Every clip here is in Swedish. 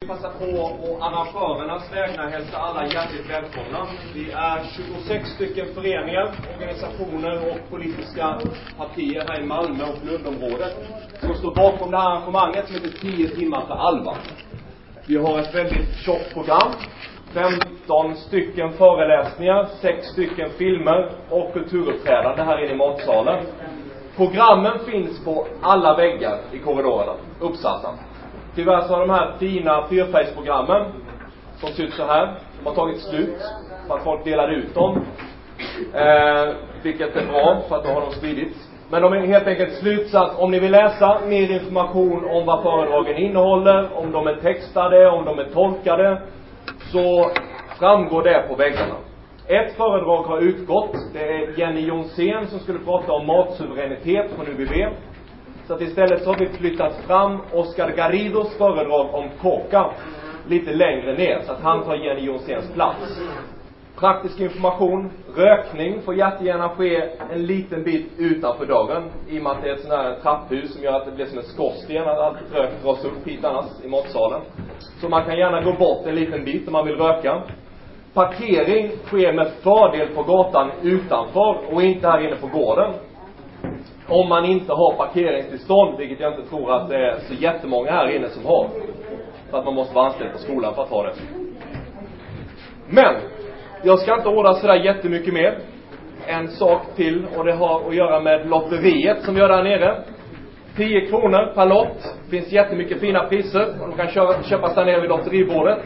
Vi passar på och arrangörernas vägnar hälsa alla hjärtligt välkomna. Vi är 26 stycken föreningar, organisationer och politiska partier här i Malmö och Lundområdet som står bakom det här arrangemanget som heter 10 timmar för Alva. Vi har ett väldigt tjockt program. 15 stycken föreläsningar, 6 stycken filmer och kulturuppträdande här inne i matsalen. Programmen finns på alla väggar i korridorerna, uppsatta. Tyvärr så har de här fina fyrfärgsprogrammen, som ser ut så här, de har tagit slut för att folk delade ut dem. Eh, vilket är bra, för att då har de spridits. Men de är helt enkelt slut så att om ni vill läsa mer information om vad föredragen innehåller, om de är textade, om de är tolkade, så framgår det på väggarna. Ett föredrag har utgått. Det är Jenny Jonsén som skulle prata om matsuveränitet från UBB. Så att istället så har vi flyttat fram Oscar Garridos föredrag om Coca lite längre ner, så att han tar Jenny Jonséns plats. Praktisk information, rökning får jättegärna ske en liten bit utanför dörren, i och med att det är ett sånt här trapphus som gör att det blir som en skorsten, att allt rök dras upp hit annars, i matsalen. Så man kan gärna gå bort en liten bit om man vill röka. Parkering sker med fördel på gatan utanför och inte här inne på gården. Om man inte har parkeringstillstånd, vilket jag inte tror att det är så jättemånga här inne som har. För att man måste vara anställd på skolan för att ha det. Men, jag ska inte orda sådär jättemycket mer. En sak till, och det har att göra med lotteriet som vi gör där nere. 10 kronor per lott. Finns jättemycket fina priser. De kan köpas där nere vid lotteribordet.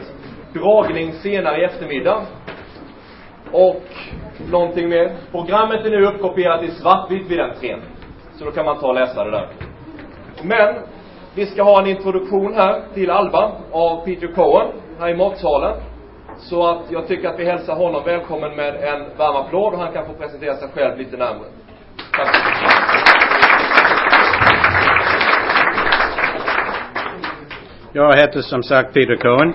Dragning senare i eftermiddag. Och någonting mer. Programmet är nu uppkopierat i svartvitt vid entrén. Så då kan man ta och läsa det där. Men, vi ska ha en introduktion här till Alba av Peter Cohen här i matsalen. Så att jag tycker att vi hälsar honom välkommen med en varm applåd och han kan få presentera sig själv lite närmare. Tack. Jag heter som sagt Peter Cohen.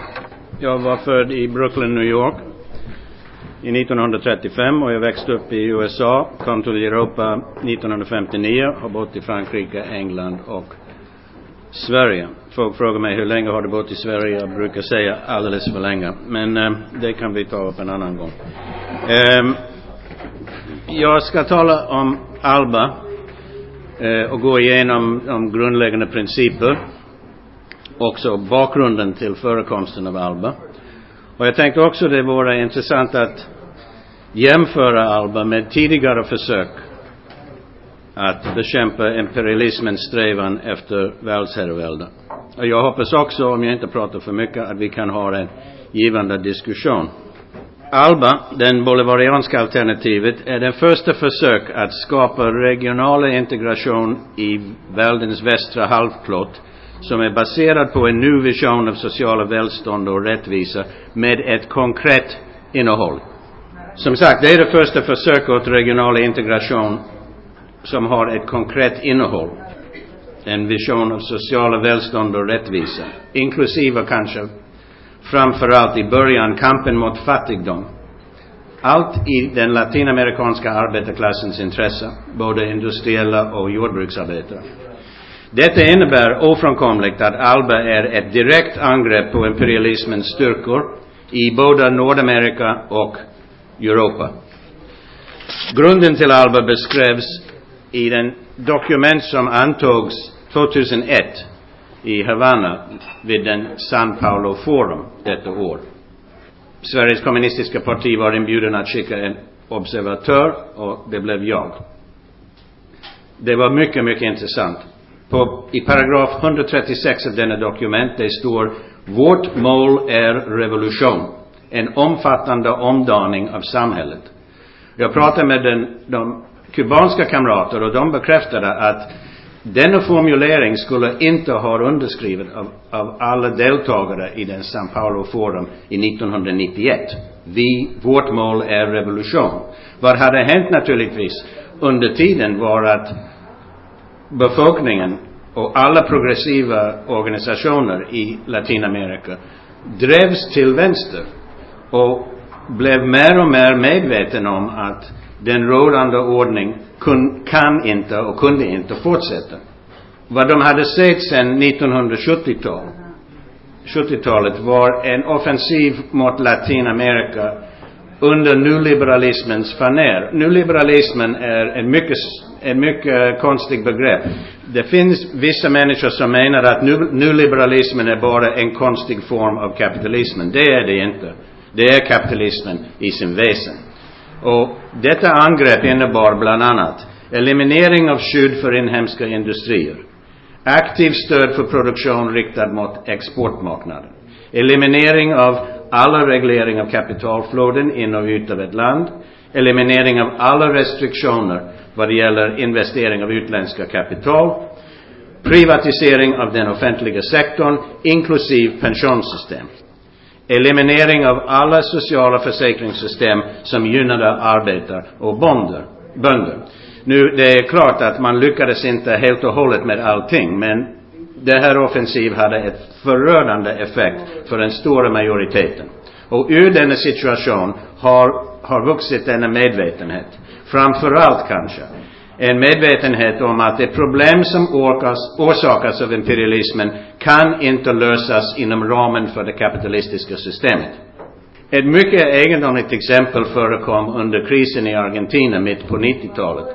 Jag var född i Brooklyn, New York i 1935 och jag växte upp i USA, kom till Europa 1959, har bott i Frankrike, England och Sverige. Folk frågar mig hur länge har du bott i Sverige? Jag brukar säga alldeles för länge. Men eh, det kan vi ta upp en annan gång. Eh, jag ska tala om ALBA eh, och gå igenom de grundläggande principer. Också bakgrunden till förekomsten av ALBA. Och jag tänkte också det vore intressant att jämföra ALBA med tidigare försök att bekämpa imperialismens strävan efter världsherravälde. Och jag hoppas också, om jag inte pratar för mycket, att vi kan ha en givande diskussion. ALBA, den bolivarianska alternativet, är den första försök att skapa regional integration i världens västra halvklot som är baserad på en ny vision av sociala välstånd och rättvisa med ett konkret innehåll. Som sagt, det är det första försöket åt regional integration som har ett konkret innehåll. En vision av sociala välstånd och rättvisa. Inklusive kanske, framförallt i början, kampen mot fattigdom. Allt i den latinamerikanska arbetarklassens intresse, både industriella och jordbruksarbetare. Detta innebär ofrånkomligt att ALBA är ett direkt angrepp på imperialismens styrkor i både Nordamerika och Europa. Grunden till ALBA beskrevs i den dokument som antogs 2001 i Havanna vid den San Paulo Forum detta år. Sveriges kommunistiska parti var inbjuden att skicka en observatör och det blev jag. Det var mycket, mycket intressant. På, I paragraf 136 av denna dokument det står Vårt mål är revolution. En omfattande omdaning av samhället. Jag pratade med den, de kubanska kamrater och de bekräftade att denna formulering skulle inte ha underskriven av, av alla deltagare i den San Paulo Forum i 1991. Vi, vårt mål är revolution. Vad hade hänt naturligtvis under tiden var att befolkningen och alla progressiva organisationer i Latinamerika drevs till vänster och blev mer och mer medveten om att den rådande ordning kun, kan inte och kunde inte fortsätta. Vad de hade sett sedan 1970-talet 70-talet var en offensiv mot Latinamerika under nyliberalismens faner. Nyliberalismen är en mycket, en mycket konstig begrepp. Det finns vissa människor som menar att nyliberalismen är bara en konstig form av kapitalismen. Det är det inte. Det är kapitalismen i sin väsen. Och detta angrepp innebar bland annat eliminering av skydd för inhemska industrier, aktivt stöd för produktion riktad mot exportmarknaden, eliminering av alla reglering av kapitalflöden in och ut av ett land, eliminering av alla restriktioner vad det gäller investering av utländska kapital, privatisering av den offentliga sektorn, inklusive pensionssystem, eliminering av alla sociala försäkringssystem som gynnade arbetare och bonder, bönder. Nu, det är klart att man lyckades inte helt och hållet med allting, men det här offensiv hade ett förödande effekt för den stora majoriteten. Och ur denna situation har, har vuxit denna medvetenhet. Framförallt kanske en medvetenhet om att det problem som orkas, orsakas av imperialismen kan inte lösas inom ramen för det kapitalistiska systemet. Ett mycket egendomligt exempel förekom under krisen i Argentina mitt på 90-talet.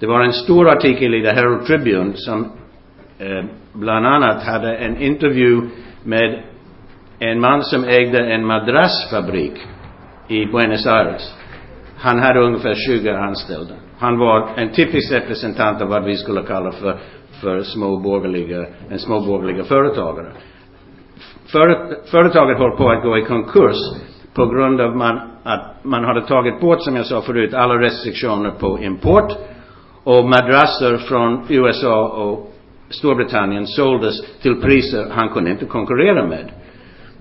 Det var en stor artikel i The Herald Tribune som eh, bland annat hade en intervju med en man som ägde en madrassfabrik i Buenos Aires. Han hade ungefär 20 anställda. Han var en typisk representant av vad vi skulle kalla för, för småborgerliga, en småborgerliga företagare. För, företaget höll på att gå i konkurs på grund av man, att man hade tagit bort, som jag sa förut, alla restriktioner på import och madrasser från USA och Storbritannien såldes till priser han kunde inte konkurrera med.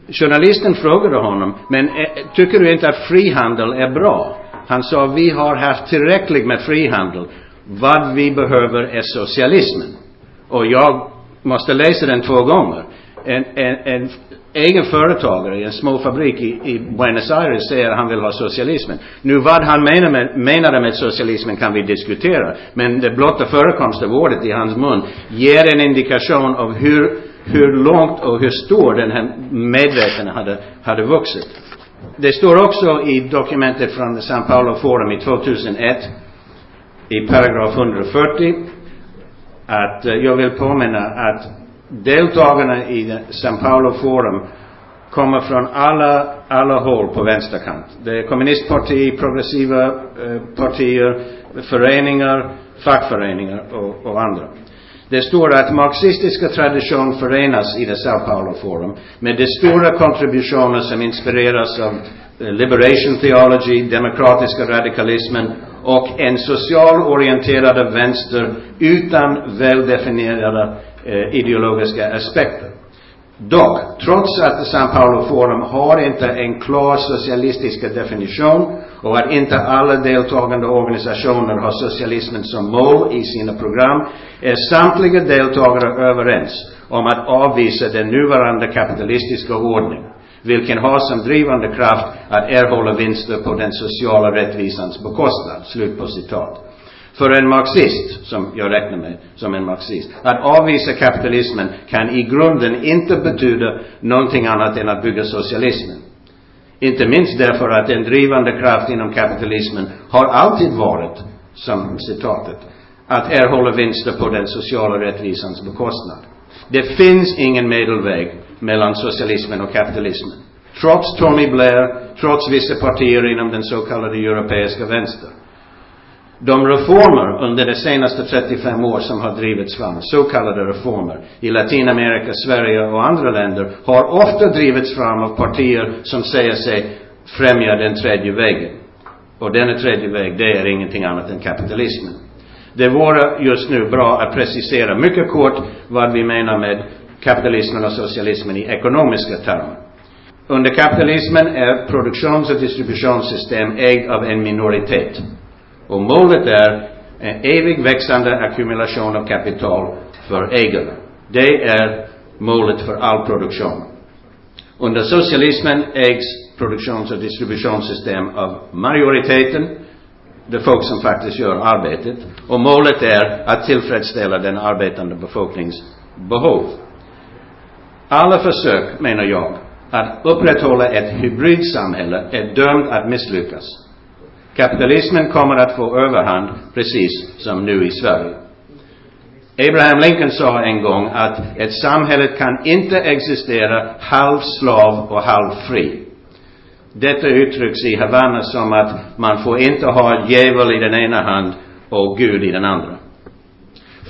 Journalisten frågade honom, men eh, tycker du inte att frihandel är bra? Han sa, vi har haft tillräckligt med frihandel. Vad vi behöver är socialismen. Och jag måste läsa den två gånger. En, en, en egen företagare i en små fabrik i, i Buenos Aires säger att han vill ha socialismen. Nu vad han menar med, menade med socialismen kan vi diskutera. Men det blotta förekomst av ordet i hans mun ger en indikation av hur, hur långt och hur stor den här medvetenheten hade, hade vuxit. Det står också i dokumentet från São Paulo Forum i 2001 i paragraf 140 att eh, jag vill påminna att deltagarna i São Paulo Forum kommer från alla, alla håll på vänsterkant. Det är kommunistparti, progressiva eh, partier, föreningar, fackföreningar och, och andra. Det står att marxistiska tradition förenas i det Sao Paulo Forum med de stora kontributioner som inspireras av eh, liberation theology, demokratiska radikalismen och en socialorienterad vänster utan väldefinierade eh, ideologiska aspekter. Dock, trots att São Paulo Forum har inte en klar socialistisk definition och att inte alla deltagande organisationer har socialismen som mål i sina program, är samtliga deltagare överens om att avvisa den nuvarande kapitalistiska ordningen, vilken har som drivande kraft att erhålla vinster på den sociala rättvisans bekostnad. Slut på citat för en marxist, som jag räknar mig som en marxist, att avvisa kapitalismen kan i grunden inte betyda någonting annat än att bygga socialismen. Inte minst därför att en drivande kraft inom kapitalismen har alltid varit, som citatet, att erhålla vinster på den sociala rättvisans bekostnad. Det finns ingen medelväg mellan socialismen och kapitalismen. Trots Tony Blair, trots vissa partier inom den så kallade europeiska vänstern. De reformer under de senaste 35 år som har drivits fram, så kallade reformer, i Latinamerika, Sverige och andra länder, har ofta drivits fram av partier som säger sig främja den tredje vägen. Och denna tredje väg, det är ingenting annat än kapitalismen. Det vore just nu bra att precisera mycket kort vad vi menar med kapitalismen och socialismen i ekonomiska termer. Under kapitalismen är produktions och distributionssystem ägd av en minoritet. Och målet är en evig växande ackumulation av kapital för ägarna. Det är målet för all produktion. Under socialismen ägs produktions och distributionssystem av majoriteten, det folk som faktiskt gör arbetet. Och målet är att tillfredsställa den arbetande befolkningens behov. Alla försök, menar jag, att upprätthålla ett hybridsamhälle är dömt att misslyckas. Kapitalismen kommer att få överhand, precis som nu i Sverige. Abraham Lincoln sa en gång att ett samhälle kan inte existera halv slav och halv fri. Detta uttrycks i Havanna som att man får inte ha djävul i den ena hand och Gud i den andra.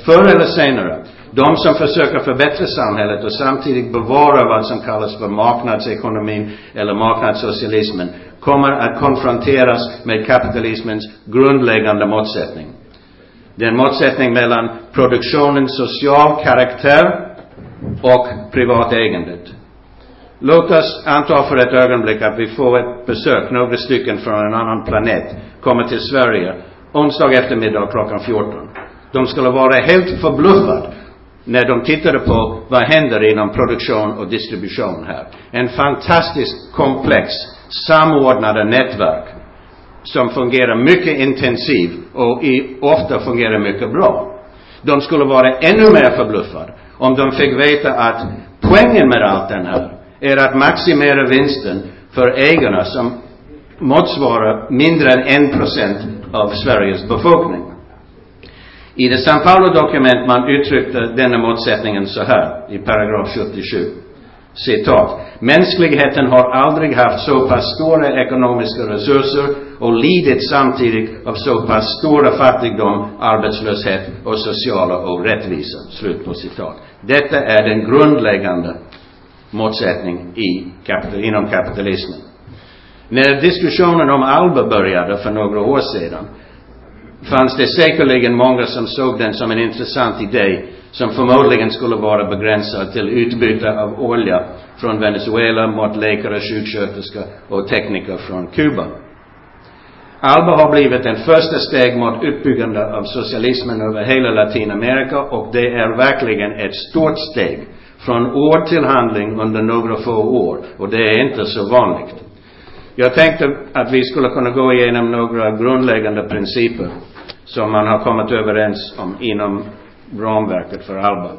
Förr eller senare, de som försöker förbättra samhället och samtidigt bevara vad som kallas för marknadsekonomin eller marknadssocialismen kommer att konfronteras med kapitalismens grundläggande motsättning. Det är en motsättning mellan produktionens social karaktär och privat ägandet. Låt oss anta för ett ögonblick att vi får ett besök, några stycken från en annan planet, kommer till Sverige onsdag eftermiddag klockan 14. De skulle vara helt förbluffade när de tittade på vad händer inom produktion och distribution här. En fantastiskt komplex, samordnade nätverk som fungerar mycket intensivt och i, ofta fungerar mycket bra. De skulle vara ännu mer förbluffade om de fick veta att poängen med allt det här är att maximera vinsten för ägarna som motsvarar mindre än en procent av Sveriges befolkning. I det San Paulo-dokument man uttryckte denna motsättningen så här, i paragraf 77. Citat. Mänskligheten har aldrig haft så pass stora ekonomiska resurser och lidit samtidigt av så pass stora fattigdom, arbetslöshet och sociala orättvisor. Slut på citat. Detta är den grundläggande motsättning i, inom kapitalismen. När diskussionen om Alba började för några år sedan fanns det säkerligen många som såg den som en intressant idé som förmodligen skulle vara begränsad till utbyte av olja från Venezuela mot läkare, sjuksköterskor och tekniker från Kuba. Alba har blivit en första steg mot uppbyggande av socialismen över hela Latinamerika och det är verkligen ett stort steg från ord till handling under några få år och det är inte så vanligt. Jag tänkte att vi skulle kunna gå igenom några grundläggande principer som man har kommit överens om inom ramverket för ALBA.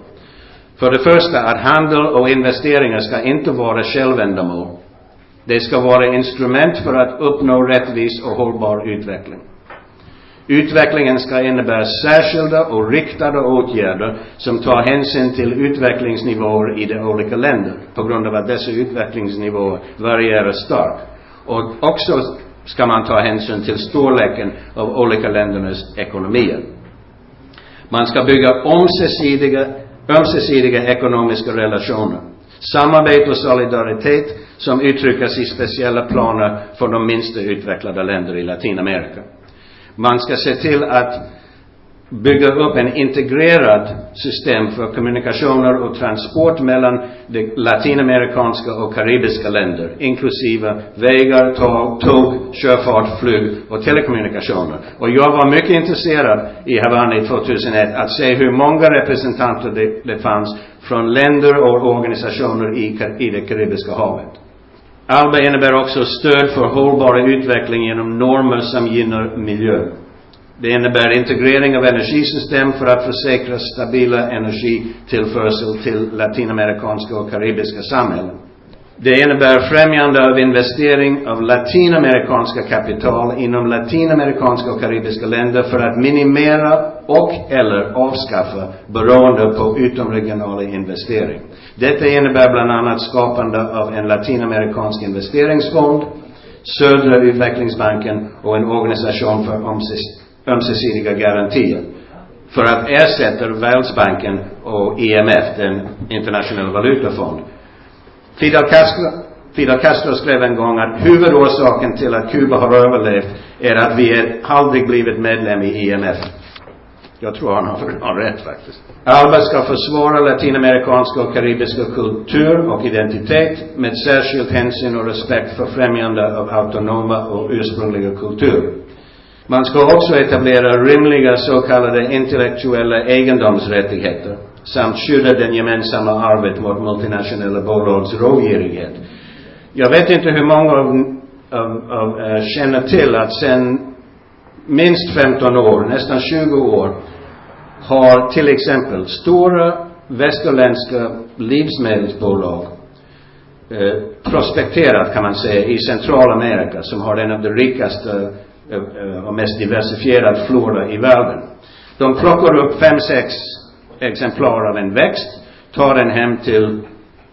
För det första att handel och investeringar ska inte vara självändamål. Det ska vara instrument för att uppnå rättvis och hållbar utveckling. Utvecklingen ska innebära särskilda och riktade åtgärder som tar hänsyn till utvecklingsnivåer i de olika länderna på grund av att dessa utvecklingsnivåer varierar starkt. Och också ska man ta hänsyn till storleken av olika ländernas ekonomier. Man ska bygga ömsesidiga, ömsesidiga ekonomiska relationer. Samarbete och solidaritet som uttrycks i speciella planer för de minst utvecklade länderna i Latinamerika. Man ska se till att bygga upp en integrerad system för kommunikationer och transport mellan de latinamerikanska och karibiska länder, inklusive vägar, tåg, tåg, sjöfart, flyg och telekommunikationer. Och jag var mycket intresserad i Havanna 2001 att se hur många representanter det, det fanns från länder och organisationer i, i det karibiska havet. ALBA innebär också stöd för hållbar utveckling genom normer som gynnar miljön. Det innebär integrering av energisystem för att försäkra stabila energitillförsel till latinamerikanska och karibiska samhällen. Det innebär främjande av investering av latinamerikanska kapital inom latinamerikanska och karibiska länder för att minimera och eller avskaffa beroende på utomregionala investering. Detta innebär bland annat skapande av en latinamerikansk investeringsfond, Södra utvecklingsbanken och en organisation för ömsesidiga garantier för att ersätta Världsbanken och IMF, den internationella valutafond. Fidel Castro, Fidel Castro skrev en gång att huvudorsaken till att Kuba har överlevt är att vi är aldrig blivit medlem i IMF. Jag tror han har, har rätt faktiskt. ALBA ska försvara latinamerikanska och karibiska kultur och identitet med särskild hänsyn och respekt för främjande av autonoma och ursprungliga kulturer. Man ska också etablera rimliga så kallade intellektuella egendomsrättigheter samt skydda den gemensamma arvet mot multinationella bolags rågirighet. Jag vet inte hur många av, av, av äh, känner till att sen minst 15 år, nästan 20 år, har till exempel stora västerländska livsmedelsbolag eh, prospekterat kan man säga i Centralamerika som har en av de rikaste och mest diversifierad flora i världen. De plockar upp fem, sex exemplar av en växt, tar den hem till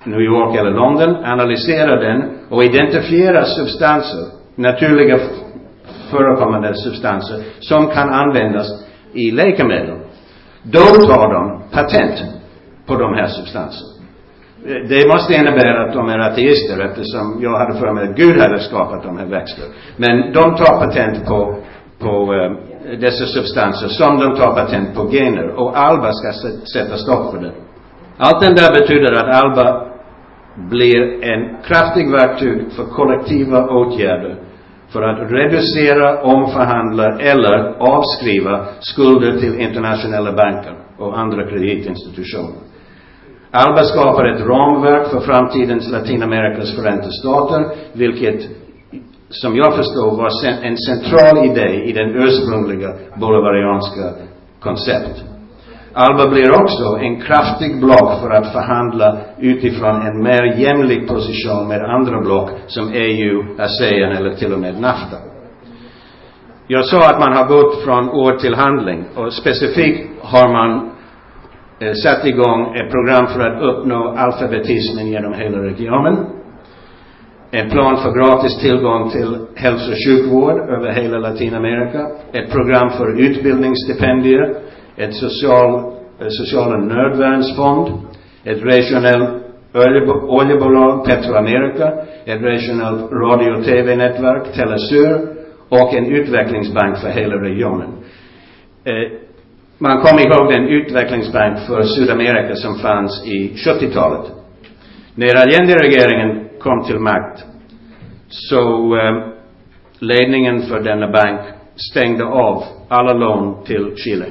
New York eller London, analyserar den och identifierar substanser, naturliga förekommande substanser, som kan användas i läkemedel. Då tar de patent på de här substanserna. Eh, det måste innebära att de är ateister eftersom jag hade för mig att Gud hade skapat de här växterna. Men de tar patent på, på eh, dessa substanser som de tar patent på gener. Och Alba ska sätta stopp för det. Allt det där betyder att Alba blir en kraftig verktyg för kollektiva åtgärder för att reducera, omförhandla eller avskriva skulder till internationella banker och andra kreditinstitutioner. ALBA skapar ett ramverk för framtidens Latinamerikas förenta stater, vilket som jag förstår var en central idé i den ursprungliga bolivarianska koncept. ALBA blir också en kraftig block för att förhandla utifrån en mer jämlik position med andra block som EU, ASEAN eller till och med NAFTA. Jag sa att man har gått från ord till handling och specifikt har man Eh, satt igång ett program för att uppnå alfabetismen genom hela regionen. En plan för gratis tillgång till hälso och sjukvård över hela Latinamerika. Ett program för utbildningsstipendier ett social, eh, sociala nödvärnsfond, ett regionellt oljebolag, Petroamerica, ett regionellt radio och tv-nätverk, Telesur och en utvecklingsbank för hela regionen. Eh, man kommer ihåg den utvecklingsbank för Sydamerika som fanns i 70-talet. När Allende-regeringen kom till makt så eh, ledningen för denna bank stängde av alla lån till Chile.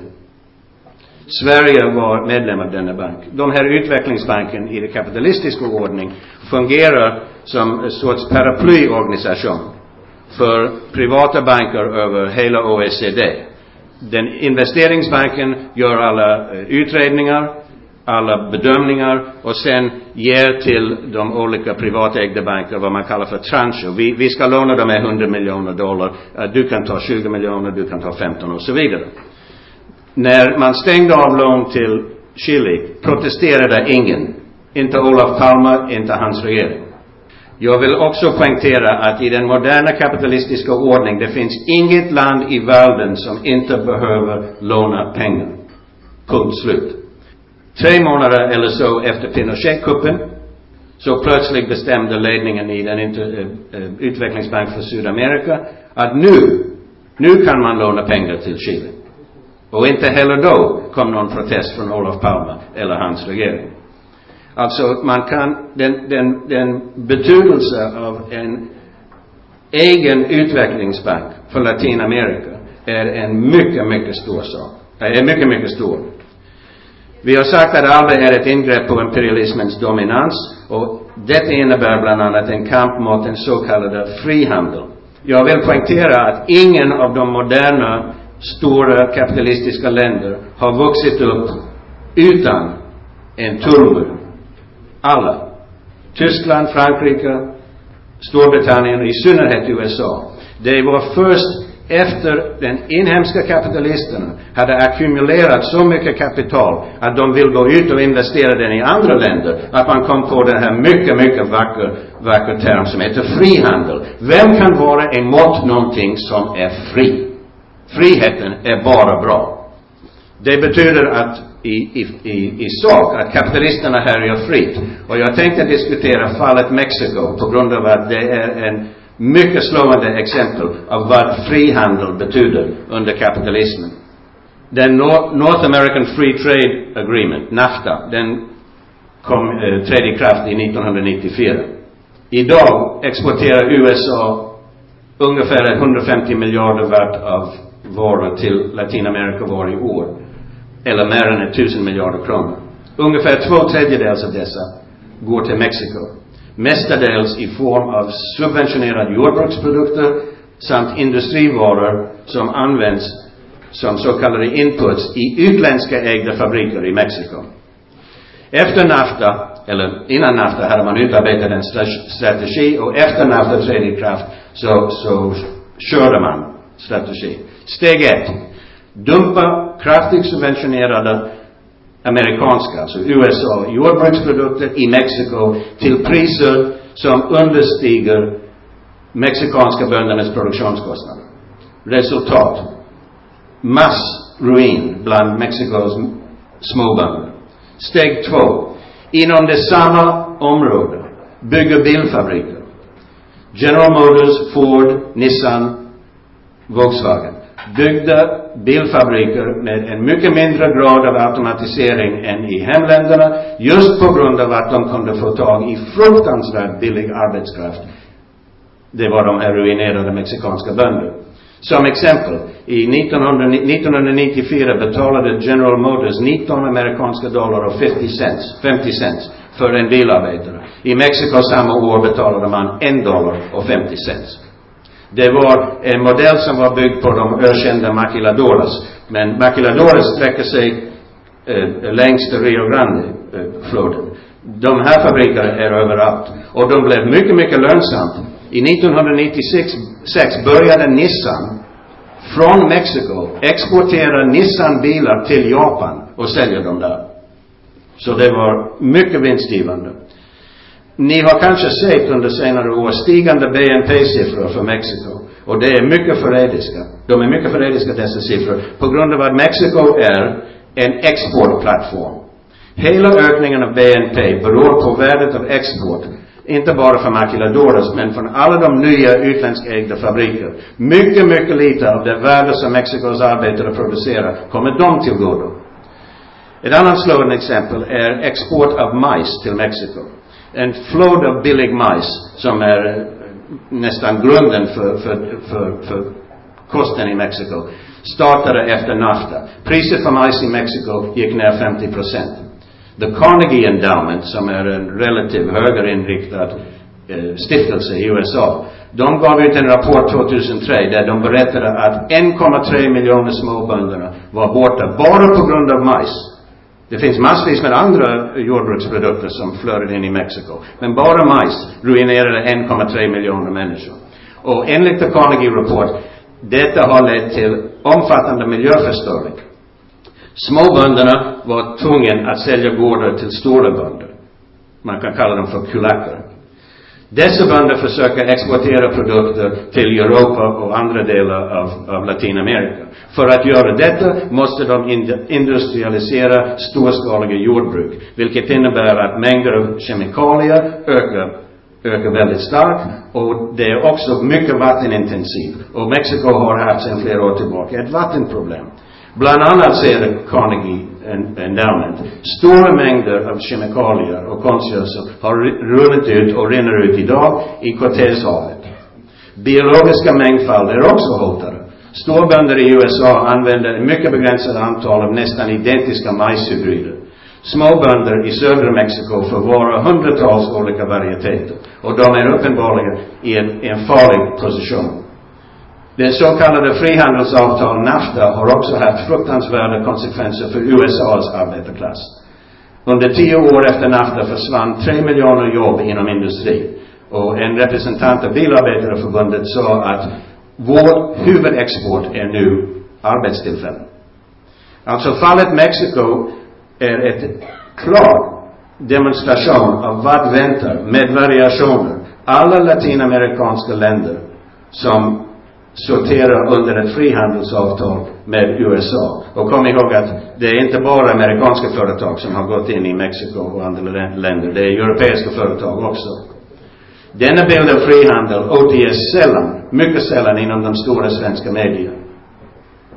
Sverige var medlem av denna bank. De här utvecklingsbanken i den kapitalistiska ordning fungerar som en sorts paraplyorganisation för privata banker över hela OECD. Den investeringsbanken gör alla eh, utredningar, alla bedömningar och sen ger till de olika privatägda banker vad man kallar för trancher. Vi, vi ska låna dem med 100 miljoner dollar. Eh, du kan ta 20 miljoner, du kan ta 15 och så vidare. När man stängde av lån till Chile protesterade ingen. Inte Olof Palme, inte hans regering. Jag vill också poängtera att i den moderna kapitalistiska ordning, det finns inget land i världen som inte behöver låna pengar. Punkt slut. Tre månader eller så efter Pinochet-kuppen så plötsligt bestämde ledningen i den inter, äh, eh, eh, utvecklingsbank för Sydamerika att nu, nu kan man låna pengar till Chile. Och inte heller då kom någon protest från Olof Palme eller hans regering. Alltså, man kan, den, den, den betydelse av en egen utvecklingsbank för Latinamerika är en mycket, mycket stor sak. Är mycket, mycket stor. Vi har sagt att ALBA är ett ingrepp på imperialismens dominans och detta innebär bland annat en kamp mot den så kallade frihandeln. Jag vill poängtera att ingen av de moderna stora kapitalistiska länder har vuxit upp utan en tullmur. Alla. Tyskland, Frankrike, Storbritannien och i synnerhet USA. Det var först efter den inhemska kapitalisterna hade ackumulerat så mycket kapital att de vill gå ut och investera den i andra länder, att man kom på den här mycket, mycket vacker, vacker term som heter frihandel. Vem kan vara emot någonting som är fri? Friheten är bara bra. Det betyder att i, i, i, i sak att kapitalisterna härjar fritt. Och jag tänkte diskutera fallet Mexiko på grund av att det är en mycket slående exempel av vad frihandel betyder under kapitalismen. Den North American Free Trade Agreement, NAFTA, den kom, eh, trädde i kraft i 1994. Idag exporterar USA ungefär 150 miljarder värt av varor till Latinamerika varje år. Eller mer än tusen miljarder kronor. Ungefär två tredjedels av dessa går till Mexiko. Mestadels i form av subventionerade jordbruksprodukter samt industrivaror som används som så kallade inputs i utländska ägda fabriker i Mexiko. Efter NAFTA, eller innan NAFTA hade man utarbetat en strategi och efter NAFTA trädde i kraft så, så körde man strategi. Steg ett. Dumpa kraftigt subventionerade amerikanska, alltså USA, jordbruksprodukter i Mexiko till priser som understiger mexikanska böndernas produktionskostnader. Resultat. Massruin bland Mexikos småbönder. Steg två. Inom det samma område bygger bilfabriker. General Motors, Ford, Nissan, Volkswagen byggde bilfabriker med en mycket mindre grad av automatisering än i hemländerna just på grund av att de kunde få tag i fruktansvärt billig arbetskraft. Det var de här ruinerade mexikanska bönderna. Som exempel, i 1900, 1994 betalade General Motors 19 amerikanska dollar och 50 cents, 50 cents för en bilarbetare. I Mexiko samma år betalade man en dollar och 50 cents. Det var en modell som var byggd på de ökända maquiladoras. Men maquiladoras sträcker sig eh, längs Rio Grande-floden. Eh, de här fabrikerna är överallt. Och de blev mycket, mycket lönsamt. I 1996 började Nissan från Mexiko exportera Nissan-bilar till Japan och sälja dem där. Så det var mycket vinstgivande. Ni har kanske sett under senare år stigande BNP-siffror för Mexiko. Och det är mycket förrädiska. De är mycket förrädiska dessa siffror. På grund av att Mexiko är en exportplattform. Hela ökningen av BNP beror på värdet av export. Inte bara för maquiladoras, men från alla de nya utländskägda fabriker. Mycket, mycket lite av det värde som Mexikos arbetare producerar kommer dem till godo. Ett annat slående exempel är export av majs till Mexiko. En flod av billig majs som är nästan grunden för, för, för, för kosten i Mexiko startade efter NAFTA. Priset för majs i Mexiko gick ner 50 procent. The Carnegie Endowment, som är en relativt högerinriktad eh, stiftelse i USA, de gav ut en rapport 2003 där de berättade att 1,3 miljoner småbönder var borta bara på grund av majs. Det finns massvis med andra jordbruksprodukter som flödar in i Mexiko. Men bara majs ruinerade 1,3 miljoner människor. Och enligt The Carnegie Report, detta har lett till omfattande miljöförstöring. Småbönderna var tvungna att sälja gårdar till stora bönder. Man kan kalla dem för kulacker. Dessa bönder försöker exportera produkter till Europa och andra delar av, av Latinamerika. För att göra detta måste de industrialisera storskaliga jordbruk, vilket innebär att mängder av kemikalier ökar, ökar väldigt starkt och det är också mycket vattenintensivt. Och Mexiko har haft sedan flera år tillbaka ett vattenproblem. Bland annat säger Carnegie Endowment, stora mängder av kemikalier och konstgödsel har runnit ut och rinner ut idag i Cortezhavet. Biologiska mängdfalder är också hotade. Storbönder i USA använder ett mycket begränsat antal av nästan identiska majshybrider. Småbönder i södra Mexiko förvarar hundratals olika varieteter. Och de är uppenbarligen i en, en farlig position. Det så kallade frihandelsavtalet NAFTA har också haft fruktansvärda konsekvenser för USAs arbetarklass. Under tio år efter NAFTA försvann tre miljoner jobb inom industrin. Och en representant av Bilarbetareförbundet sa att vår huvudexport är nu arbetstillfällen. Alltså fallet Mexiko är ett klar demonstration av vad väntar med variationer. Alla latinamerikanska länder som sorterar under ett frihandelsavtal med USA. Och kom ihåg att det är inte bara amerikanska företag som har gått in i Mexiko och andra länder. Det är europeiska företag också. Denna bild av frihandel återges sällan, mycket sällan inom de stora svenska medierna.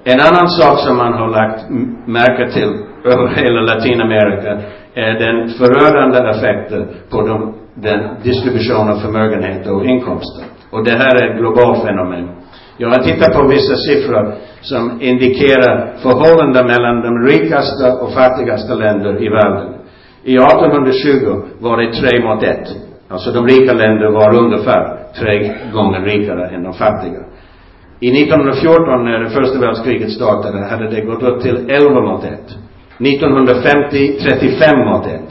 En annan sak som man har lagt märke till över hela Latinamerika är den förödande effekten på de, den distribution av förmögenhet och inkomster. Och det här är ett globalt fenomen. Jag har tittat på vissa siffror som indikerar förhållanden mellan de rikaste och fattigaste länder i världen. I 1820 var det tre mot ett. Alltså de rika länderna var ungefär tre gånger rikare än de fattiga. I 1914 när det första världskriget startade hade det gått upp till 11 mot 1. 1950 35 mot 1.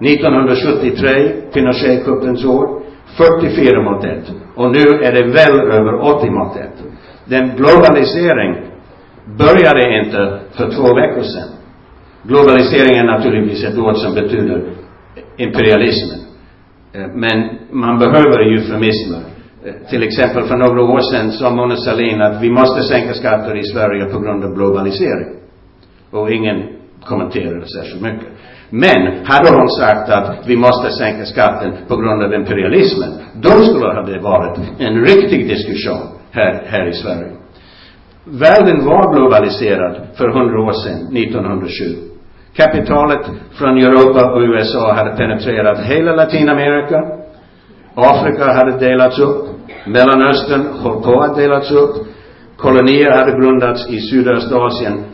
1973, Pinochet-kuppens år, 44 mot 1. Och nu är det väl över 80 mot 1. Den globalisering började inte för två veckor sedan. Globalisering är naturligtvis ett ord som betyder imperialismen. Eh, men man behöver eufemismer. Eh, till exempel för några år sedan sa Mona Sahlin att vi måste sänka skatter i Sverige på grund av globalisering. Och ingen kommenterade särskilt mycket. Men hade hon sagt att vi måste sänka skatten på grund av imperialismen, då skulle det varit en riktig diskussion här, här i Sverige. Världen var globaliserad för hundra år sedan, 1920. Kapitalet från Europa och USA hade penetrerat hela Latinamerika. Afrika hade delats upp. Mellanöstern höll på att delats upp. Kolonier hade grundats i Sydöstasien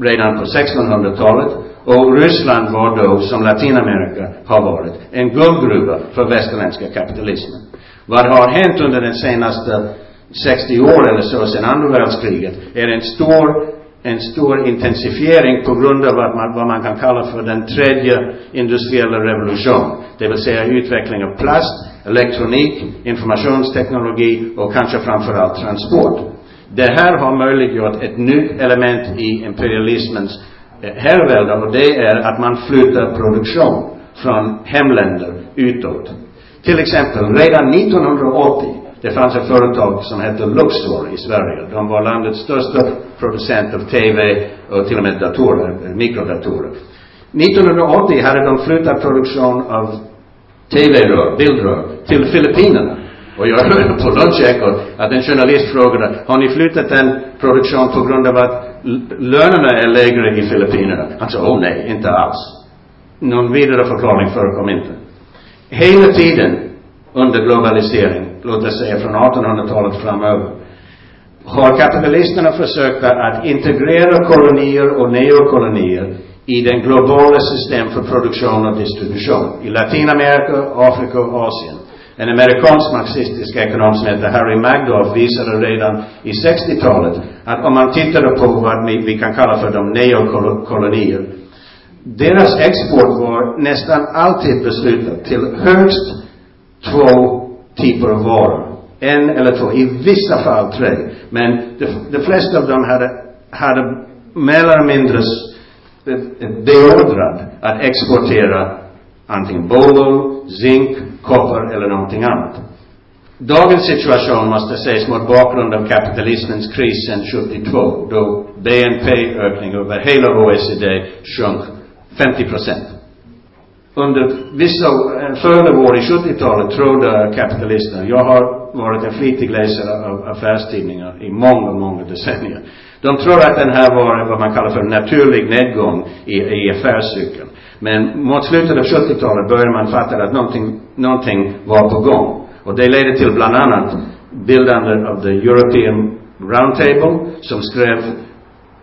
redan på 1600-talet. Och Ryssland var då, som Latinamerika har varit, en guldgruva för västerländska kapitalismen. Vad har hänt under den senaste 60 år eller så sedan andra världskriget är en stor, en stor intensifiering på grund av vad man, vad man kan kalla för den tredje industriella revolutionen, Det vill säga utveckling av plast, elektronik, informationsteknologi och kanske framförallt transport. Det här har möjliggjort ett nytt element i imperialismens eh, och det är att man flyttar produktion från hemländer utåt. Till exempel, redan 1980 det fanns ett företag som hette Luxor i Sverige. De var landets största producent av TV och till och med datorer, eh, mikrodatorer. 1980 hade de flyttat produktion av TV-rör, bildrör, till Filippinerna. Och jag hörde på lunchekot att en journalist frågade, har ni flyttat den produktion på grund av att lönerna är lägre i Filippinerna? Han sa, åh nej, inte alls. Någon vidare förklaring förekom inte. Hela tiden under globalisering, låt oss säga från 1800-talet framöver, har kapitalisterna försökt att integrera kolonier och neokolonier i den globala system för produktion och distribution i Latinamerika, Afrika och Asien. En amerikansk marxistisk ekonom som heter Harry Magdoff visade redan i 60-talet att om man tittade på vad vi, vi kan kalla för de neokolonier, deras export var nästan alltid beslutad till högst två typer av varor. En eller två, i vissa fall tre. Men de, de flesta av dem hade, hade mer eller mindre beordrad att exportera antingen bomull, zink, koppar eller någonting annat. Dagens situation måste ses mot bakgrund av kapitalismens kris sedan 72, då BNP-ökning över hela OECD sjönk 50 procent. Under vissa, eh, före år i 70-talet trodde kapitalisterna, jag har varit en flitig läsare av affärstidningar i många, många decennier. De tror att den här var vad man kallar för en naturlig nedgång i, i affärscykeln. Men mot slutet av 70-talet började man fatta att någonting, någonting var på gång. Och det ledde till bland annat bildandet av the European Roundtable som skrev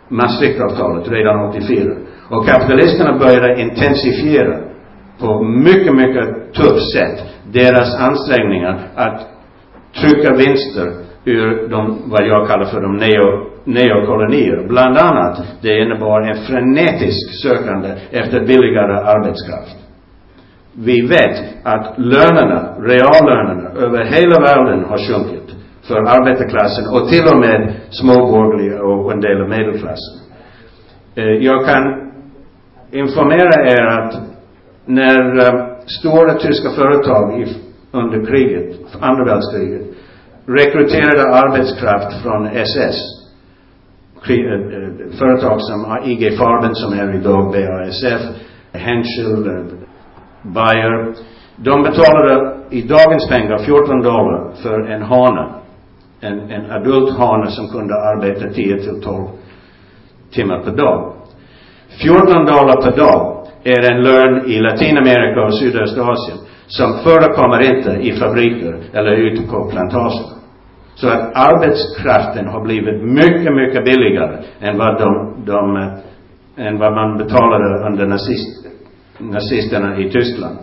Maastrichtavtalet redan 84. Och kapitalisterna började intensifiera på mycket, mycket tufft sätt deras ansträngningar att trycka vinster ur de, vad jag kallar för de neo, neokolonier. Bland annat, det innebar en frenetisk sökande efter billigare arbetskraft. Vi vet att lönerna, reallönerna över hela världen har sjunkit för arbetarklassen och till och med småborgerliga och en del av medelklassen. Eh, Jag kan informera er att när eh, stora tyska företag i, under kriget, andra världskriget, rekryterade arbetskraft från SS, eh, eh, företag som IG Farben som är idag BASF, Henschel, eh, Bayer, de betalade i dagens pengar 14 dollar för en hane. En, en adult hane som kunde arbeta 10 till 12 timmar per dag. 14 dollar per dag är en lön i Latinamerika och Sydöstasien som förekommer inte i fabriker eller ute på plantager. Så att arbetskraften har blivit mycket, mycket billigare än vad de, de eh, än vad man betalade under nazist, nazisterna i Tyskland.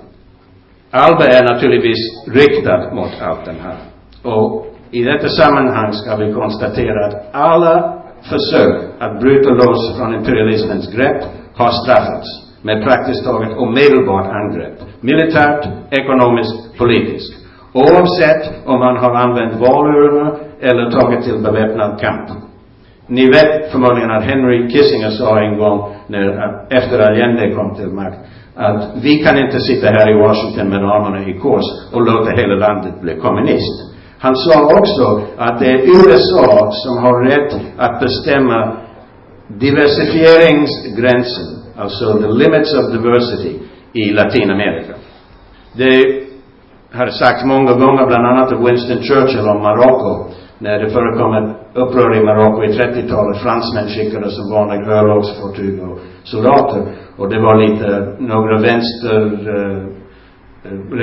Alba är naturligtvis riktad mot allt det här. Och i detta sammanhang ska vi konstatera att alla försök att bryta loss från imperialismens grepp har straffats. med praktiskt taget omedelbart angrepp. Militärt, ekonomiskt, politiskt. Oavsett om man har använt valurnorna eller tagit till beväpnad kamp. Ni vet förmodligen att Henry Kissinger sa en gång när, efter Allende kom till makt att vi kan inte sitta här i Washington med armarna i kors och låta hela landet bli kommunist. Han sa också att det är USA som har rätt att bestämma diversifieringsgränsen, alltså the limits of diversity i Latinamerika. Det har sagts många gånger, bland annat av Winston Churchill om Marocko, när det förekom ett uppror i Marocko i 30-talet. Fransmän skickade som vanligt örlogsfartyg och soldater. Och det var lite, några vänster eh,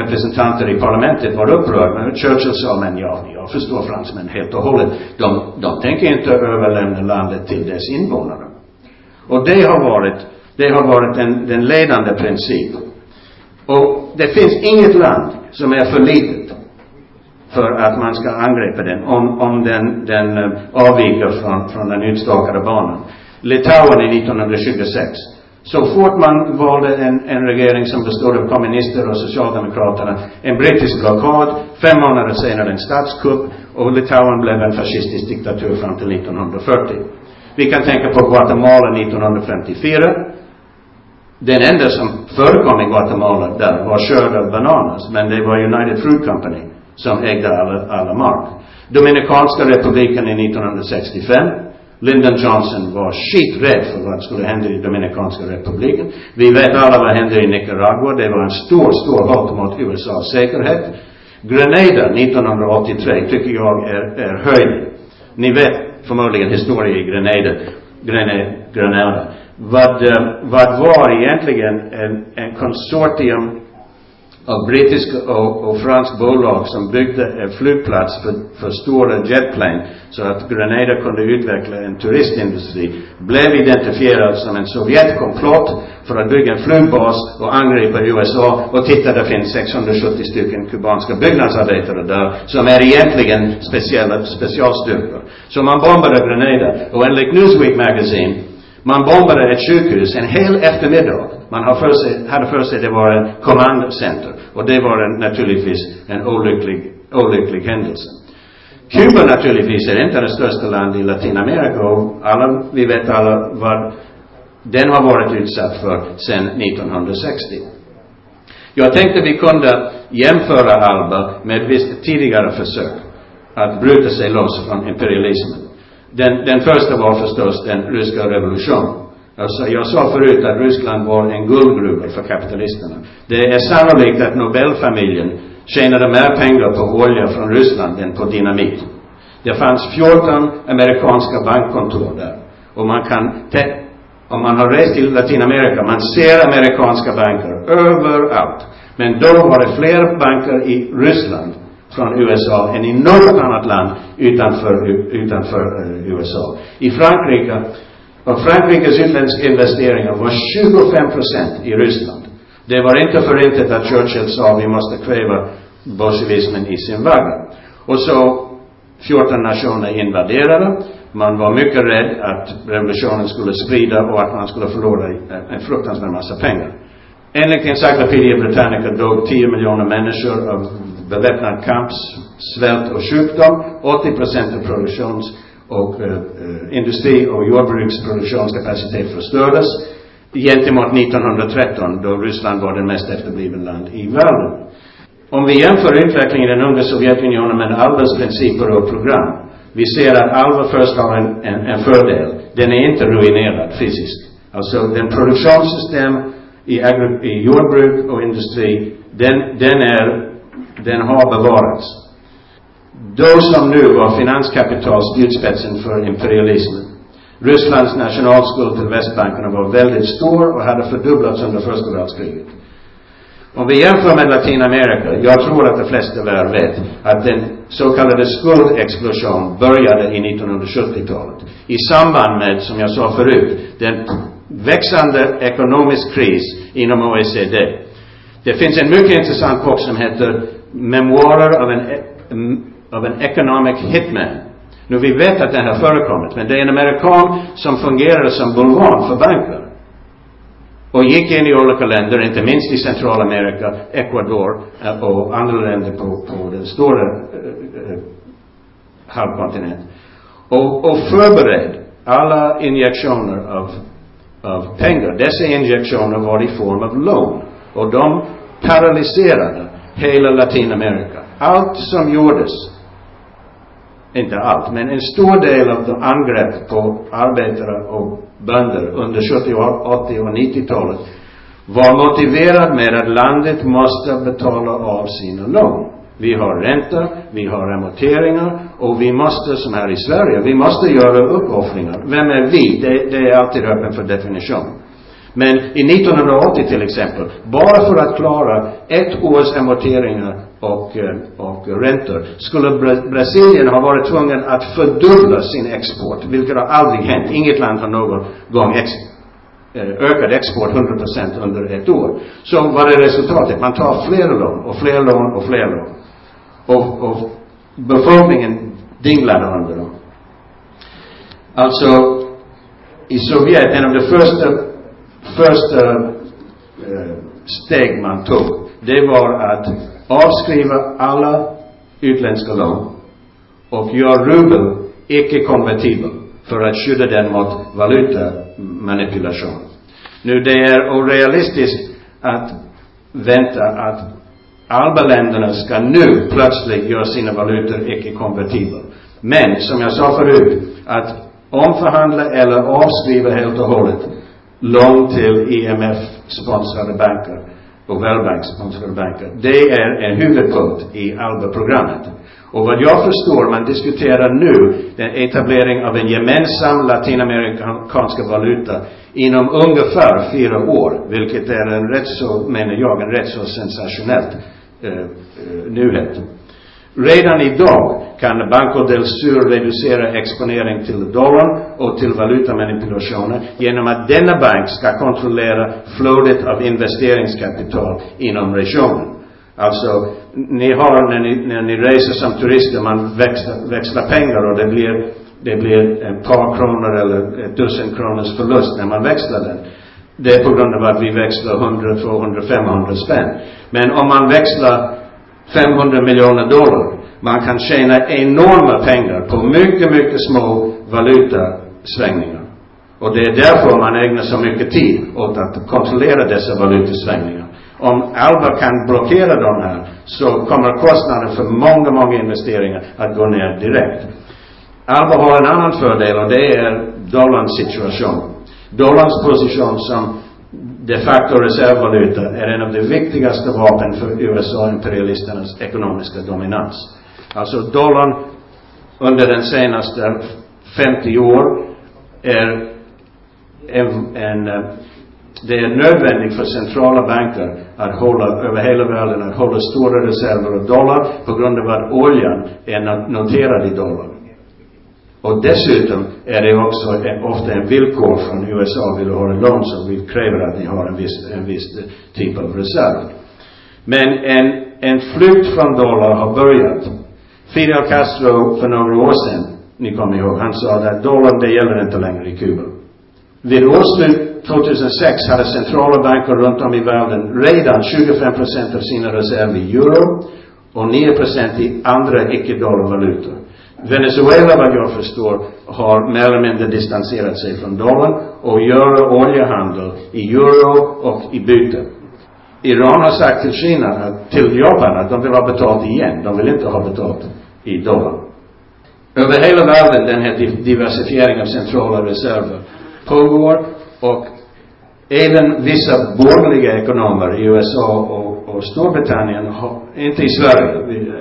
representanter i parlamentet var upprörda. Men Churchill sa, men ja, jag förstår fransmän helt och hållet. De, de tänker inte överlämna landet till dess invånare. Och det har varit, det har varit den, den ledande principen. Och det finns inget land som är för litet för att man ska angripa den, om, om den, den eh, avviker från, från den utstakade banan. Litauen i 1926. Så fort man valde en, en regering som bestod av kommunister och socialdemokraterna, en brittisk blockad, fem månader senare en statskupp och Litauen blev en fascistisk diktatur fram till 1940. Vi kan tänka på Guatemala 1954. Den enda som förekom i Guatemala där var skörd av bananas, men det var United Fruit Company som ägde alla, alla mark. Dominikanska republiken i 1965. Lyndon Johnson var skiträdd för vad skulle hända i Dominikanska republiken. Vi vet alla vad hände i Nicaragua. Det var en stor, stor hot mot USAs säkerhet. Grenada 1983 tycker jag är, är höjden. Ni vet förmodligen historien i Grenada. Grenada. Vad, eh, vad var egentligen en, en konsortium av brittiska och, och fransk bolag som byggde en flygplats för, för stora jetplan så att Grenada kunde utveckla en turistindustri blev identifierad som en Sovjetkomplott för att bygga en flygbas och angripa USA och titta det finns 670 stycken kubanska byggnadsarbetare där som är egentligen speciella specialstyrkor. Så man bombade Grenada och enligt Newsweek Magazine man bombade ett sjukhus en hel eftermiddag. Man hade för sig, hade för sig det var en kommandocenter. Och det var en, naturligtvis en olycklig, olycklig händelse. Kuba naturligtvis är inte det största landet i Latinamerika och alla, vi vet alla vad den har varit utsatt för sedan 1960. Jag tänkte vi kunde jämföra Alba med ett visst tidigare försök att bryta sig loss från imperialismen. Den, den första var förstås den ryska revolutionen. Alltså, jag sa förut att Ryssland var en guldgruva för kapitalisterna. Det är sannolikt att Nobelfamiljen tjänade mer pengar på olja från Ryssland än på dynamit. Det fanns 14 amerikanska bankkontor där. Och man kan, om man har rest till Latinamerika, man ser amerikanska banker överallt. Men då var det fler banker i Ryssland från USA än i något annat land utanför, utanför eh, USA. I Frankrike, och Frankrikes utländska investeringar var 25 procent i Ryssland. Det var inte för intet att Churchill sa vi måste kväva bolsjevismen i Zimbabwe. Och så 14 nationer invaderade. Man var mycket rädd att revolutionen skulle sprida och att man skulle förlora eh, en fruktansvärd massa pengar. Enligt Encyclopedia Britannica dog 10 miljoner människor av beväpnad kamp, svält och sjukdom. 80 procent av produktions och eh, eh, industri och jordbruksproduktionskapacitet förstördes gentemot 1913 då Ryssland var det mest efterblivna land i världen. Om vi jämför utvecklingen i den unga Sovjetunionen med Albas principer och program, vi ser att Alva först har en, en, en fördel. Den är inte ruinerad fysiskt. Alltså, den produktionssystem i, agri, i jordbruk och industri, den, den är den har bevarats. Då som nu var finanskapital spjutspetsen för imperialismen. Rysslands nationalskuld till västbankerna var väldigt stor och hade fördubblats under första världskriget. Om vi jämför med Latinamerika, jag tror att de flesta väl vet att den så kallade skuldexplosionen började i 1970-talet. I samband med, som jag sa förut, den växande ekonomisk kris inom OECD. Det finns en mycket intressant bok som heter memoarer av en, av en economic hitman. Nu, vi vet att det har förekommit, men det är en amerikan som fungerade som bulvan för banker. och gick in i olika länder, inte minst i Centralamerika, Ecuador eh, och andra länder på, på den stora eh, eh halvkontinenten. Och, och förbered alla injektioner av, av pengar. Dessa injektioner var i form av lån. Och de paralyserade hela Latinamerika. Allt som gjordes, inte allt, men en stor del av de angrepp på arbetare och bönder under 70, 80 och 90-talet var motiverad med att landet måste betala av sina lån. Vi har ränta, vi har amorteringar och vi måste, som här i Sverige, vi måste göra uppoffringar. Vem är vi? Det, det är alltid öppen för definition. Men i 1980 till exempel, bara för att klara ett års amorteringar och, eh, och räntor, skulle Brasilien ha varit tvungen att fördubbla sin export, vilket har aldrig hänt. Inget land har någon gång ex, eh, ökat ökad export 100% under ett år. Så vad är resultatet? Man tar fler lån och fler lån och fler lån. Och, och befolkningen dinglade under dem. Alltså, i Sovjet, en av de första, första eh, steg man tog, det var att avskriva alla utländska lån och göra rubel icke-konvertibel för att skydda den mot valutamanipulation. Nu, det är orealistiskt att vänta att ALBA-länderna ska nu plötsligt göra sina valutor icke-konvertibla. Men, som jag sa förut, att omförhandla eller avskriva helt och hållet lån till IMF-sponsrade banker och Världsbankssponsrade banker. Det är en huvudpunkt i ALBA-programmet. Och vad jag förstår, man diskuterar nu den etablering av en gemensam latinamerikanska valuta inom ungefär fyra år, vilket är en rätt så, menar jag, en rätt så sensationellt eh, eh nyhet. Redan idag kan Banco del Sur reducera exponering till dollarn och till valutamanipulationer genom att denna bank ska kontrollera flödet av investeringskapital inom regionen. Alltså, ni har när ni, när ni reser som turister, man växlar, växlar pengar och det blir, det blir ett par kronor eller ett dussin kronors förlust när man växlar den. Det är på grund av att vi växlar 100, 200, 500 spänn. Men om man växlar 500 miljoner dollar. Man kan tjäna enorma pengar på mycket, mycket små valutasvängningar. Och det är därför man ägnar så mycket tid åt att kontrollera dessa valutasvängningar. Om Alba kan blockera de här så kommer kostnaden för många, många investeringar att gå ner direkt. Alba har en annan fördel och det är dollarns situation. Dollarns position som de facto reservvaluta är en av de viktigaste vapen för USA-imperialisternas ekonomiska dominans. Alltså dollarn under den senaste 50 år är en, en eh, det är nödvändigt för centrala banker att hålla, över hela världen, att hålla stora reserver av dollar på grund av att oljan är noterad i dollar. Och dessutom är det också ofta en villkor från USA, vill du ha en lån så vi kräver att ni har en viss, en viss typ av reserv. Men en, en flykt från dollar har börjat. Fidel Castro för några år sedan, ni kommer ihåg, han sa att dollarn det gäller inte längre i Kuba. Vid årsslut 2006 hade centrala banker runt om i världen redan 25 procent av sina reserver i euro och 9 procent i andra icke-dollarvalutor. Venezuela, vad jag förstår, har mer eller mindre distanserat sig från dollarn och gör oljehandel i euro och i byte. Iran har sagt till Kina, till Japan, att de vill ha betalt igen. De vill inte ha betalt i dollar. Över hela världen, den här diversifieringen av centrala reserver pågår och även vissa borgerliga ekonomer i USA och, och Storbritannien, har, inte i Sverige,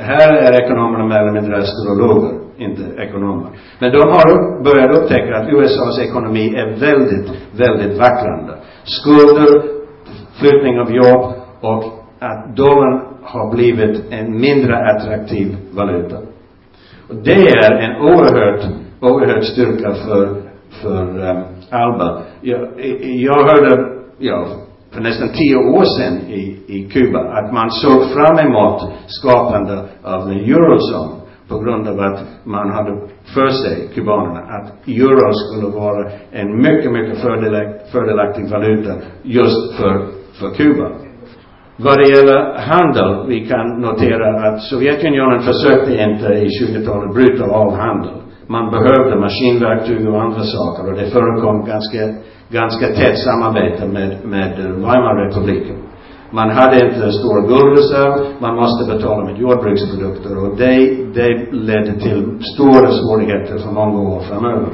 här är ekonomerna mer eller mindre astrologer inte ekonomer. Men de har börjat upptäcka att USAs ekonomi är väldigt, väldigt vacklande. Skulder, flyttning av jobb och att dollarn har blivit en mindre attraktiv valuta. Och det är en oerhört, oerhört styrka för, för um, Alba. Jag, jag hörde, ja, för nästan tio år sedan i, i Kuba att man såg fram emot skapande av en eurozon på grund av att man hade för sig, kubanerna, att euro skulle vara en mycket, mycket fördelaktig valuta just för, för Kuba. Vad det gäller handel, vi kan notera att Sovjetunionen försökte inte i 20-talet bryta av handel. Man behövde maskinverktyg och andra saker och det förekom ganska, ganska tätt samarbete med, med Weimarrepubliken. Man hade inte en stor guldreserv, man måste betala med jordbruksprodukter och det, det ledde till stora svårigheter för många år framöver.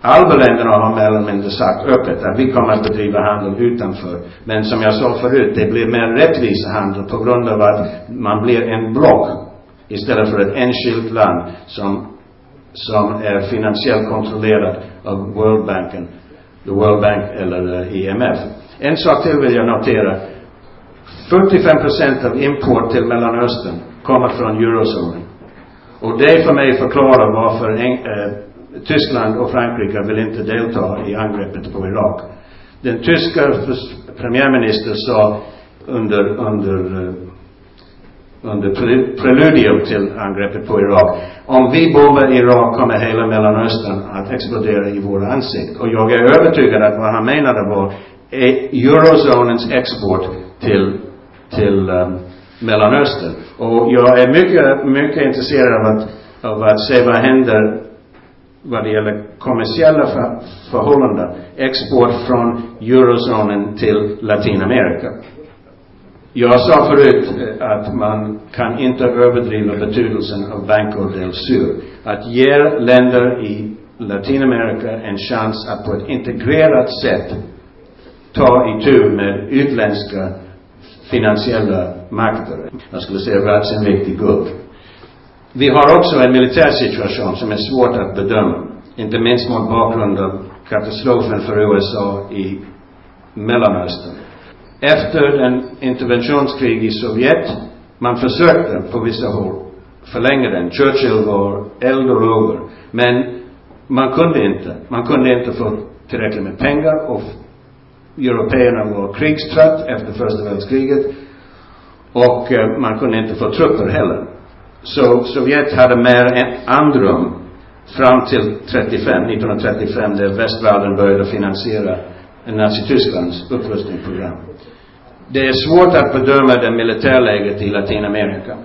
Alberländerna har mer eller mindre sagt öppet att vi kommer att bedriva handel utanför. Men som jag sa förut, det blir mer rättvis handel på grund av att man blir en block istället för ett enskilt land som, som är finansiellt kontrollerat av World Banken, the World Bank eller eh, IMF. En sak till vill jag notera. 45 procent av import till Mellanöstern kommer från eurozonen. Och det för mig förklarar varför en, eh, Tyskland och Frankrike vill inte delta i angreppet på Irak. Den tyska premiärministern sa under, under, eh, under preludium till angreppet på Irak. Om vi bombar Irak kommer hela Mellanöstern att explodera i våra ansikten. Och jag är övertygad att vad han menade var eh, eurozonens export till, till um, Mellanöstern. Och jag är mycket, mycket intresserad av att, av att se vad händer vad det gäller kommersiella för, förhållanden, export från eurozonen till Latinamerika. Jag sa förut eh, att man kan inte överdriva betydelsen av Banco del Sur. Att ge länder i Latinamerika en chans att på ett integrerat sätt ta itu med utländska finansiella makter. Jag skulle säga världsinviktig guld. Vi har också en militär situation som är svårt att bedöma. Inte minst mot bakgrund av katastrofen för USA i Mellanöstern. Efter den, interventionskrig i Sovjet, man försökte på vissa håll förlänga den. Churchill var eld och lågor. Men man kunde inte. Man kunde inte få tillräckligt med pengar och européerna var krigstrött efter första världskriget. Och eh, man kunde inte få trupper heller. Så Sovjet hade mer än andrum fram till 35, 1935, där västvärlden började finansiera Nazitysklands upprustningsprogram. Det är svårt att bedöma det militärläget i Latinamerika.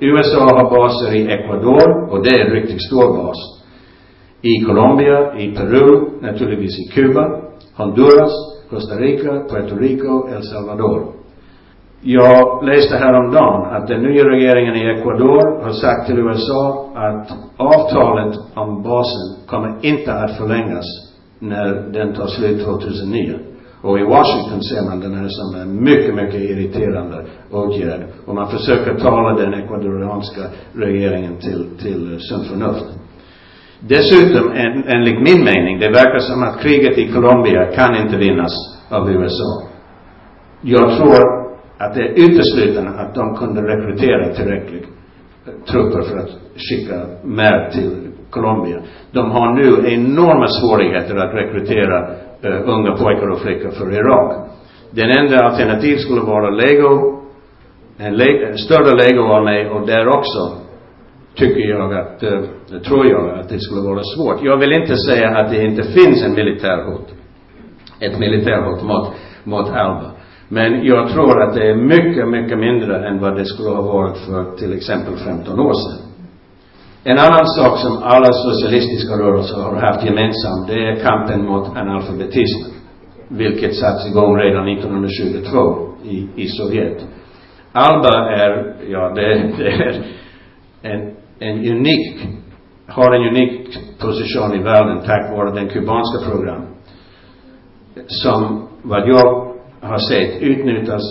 USA har baser i Ecuador och det är en riktigt stor bas. I Colombia, i Peru, naturligtvis i Kuba, Honduras, Costa Rica, Puerto Rico, El Salvador. Jag läste häromdagen att den nya regeringen i Ecuador har sagt till USA att avtalet om basen kommer inte att förlängas när den tar slut 2009. Och i Washington ser man den här som en mycket, mycket irriterande åtgärd. Och man försöker tala den ecuadorianska regeringen till, till eh, sunt förnuft. Dessutom, en, enligt min mening, det verkar som att kriget i Colombia kan inte vinnas av USA. Jag tror att det är uteslutande att de kunde rekrytera tillräckligt eh, trupper för att skicka med till Colombia. De har nu enorma svårigheter att rekrytera uh, unga pojkar och flickor för Irak. Den enda alternativ skulle vara lego, en, le, en större legoarmé och där också tycker jag att, uh, tror jag att det skulle vara svårt. Jag vill inte säga att det inte finns en militärhot, ett militärhot mot, mot Alba. Men jag tror att det är mycket, mycket mindre än vad det skulle ha varit för till exempel 15 år sedan. En annan sak som alla socialistiska rörelser har haft gemensamt, det är kampen mot analfabetismen. Vilket satts igång redan 1922 i, i Sovjet. Alba är, ja, det, det är en, en unik, har en unik position i världen tack vare den kubanska program. Som, vad jag har sett utnyttjas,